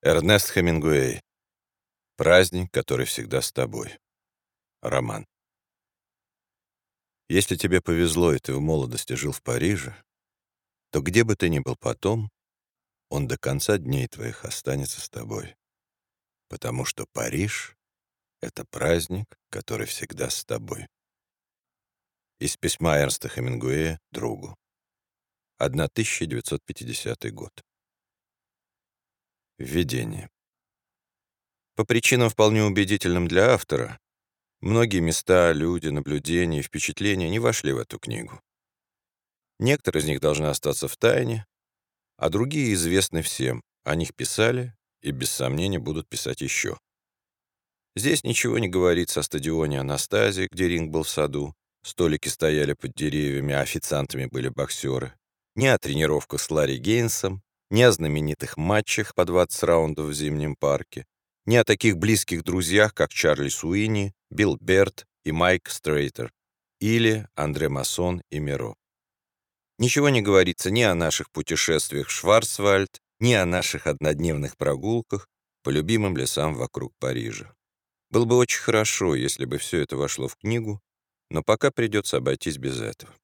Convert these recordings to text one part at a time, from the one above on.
Эрнест Хемингуэй. Праздник, который всегда с тобой. Роман. Если тебе повезло, и ты в молодости жил в Париже, то где бы ты ни был потом, он до конца дней твоих останется с тобой. Потому что Париж — это праздник, который всегда с тобой. Из письма Эрнста Хемингуэя другу. 1950 год. Введение. По причинам, вполне убедительным для автора, многие места, люди, наблюдения и впечатления не вошли в эту книгу. Некоторые из них должны остаться в тайне, а другие известны всем, о них писали и, без сомнения, будут писать еще. Здесь ничего не говорится о стадионе Анастазии, где ринг был в саду, столики стояли под деревьями, а официантами были боксеры, ни о тренировках с Ларри Гейнсом, ни о знаменитых матчах по 20 раундов в зимнем парке, ни о таких близких друзьях, как Чарли Суини, Билл Берт и Майк Стрейтер, или Андре Масон и Миро. Ничего не говорится ни о наших путешествиях в Шварцвальд, ни о наших однодневных прогулках по любимым лесам вокруг Парижа. Было бы очень хорошо, если бы все это вошло в книгу, но пока придется обойтись без этого.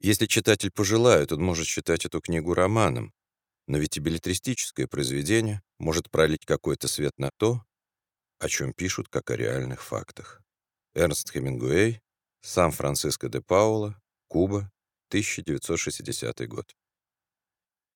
Если читатель пожелает, он может считать эту книгу романом, но ведь и билетристическое произведение может пролить какой-то свет на то, о чем пишут как о реальных фактах. Эрнст Хемингуэй, Сан-Франциско де Паула, Куба, 1960 год.